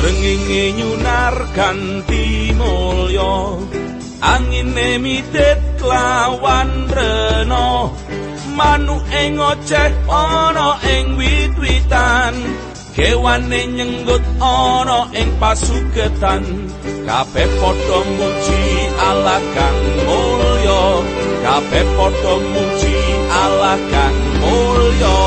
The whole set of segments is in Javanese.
srengenge nyunar kanthi mulya. Angine mitet lawan reno manuk ing oceh ana ing wit-witan. Kewane nyenggut ana ing pasuketan kabeh padha muji Allah kang mulya. Kabeh padha muji Allah kang mulya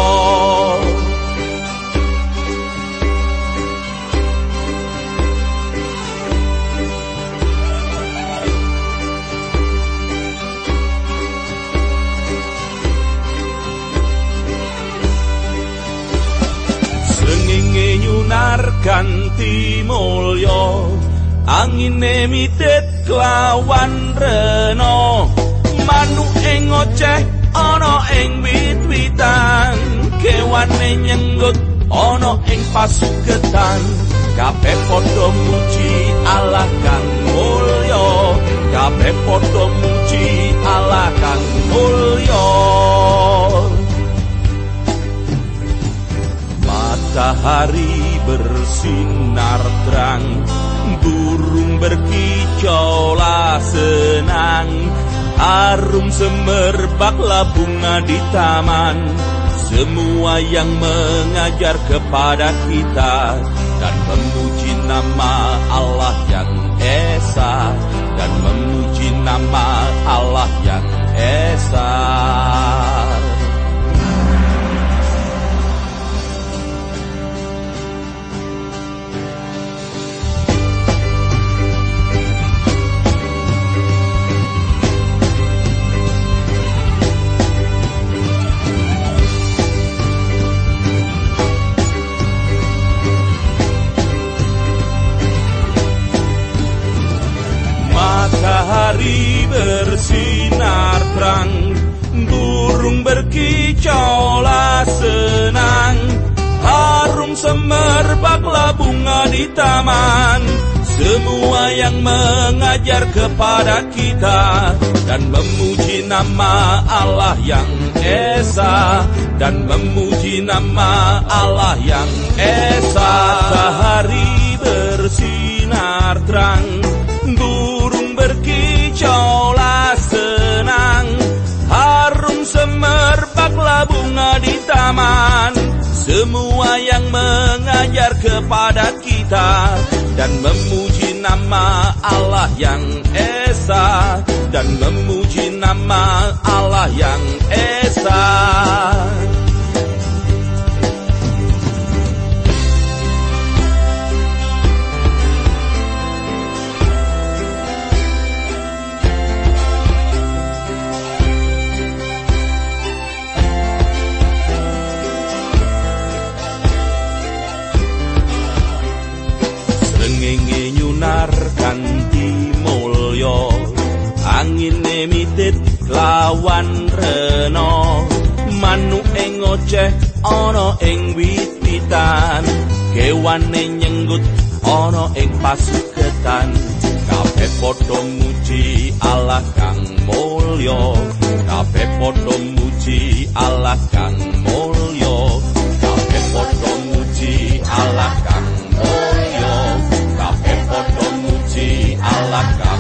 ganti mulya angine mitet klawan reno manuk ing oceh ana ing wit-witan. Kewane nyenggut ana ing pasuketan kabeh padha muji Allah kang mulya kabeh padha muji Allah bersinar terang burung berkicau lah senang. Harum semerbak bunga di taman semua yang mengajar kepada kita. Dan memuji nama Allah yang esa dan memuji nama Allah yang burung berkicau senang. Harum semerbaklah bunga di taman. Semua yang mengajar kepada kita. Dan memuji nama Allah yang esa. Dan memuji nama Allah yang esa. Matahari bersinar terang Semua yang mengajar kepada kita Dan memuji nama Allah yang Esa Dan memuji nama Allah yang Esa angine mitit lawan reno manuk ing oceh ana ing wit-witan kewane nyenggut ana ing pasuketan. Kabeh padha muji Allah kang mulya. Kabeh padha muji Allah kang la cara.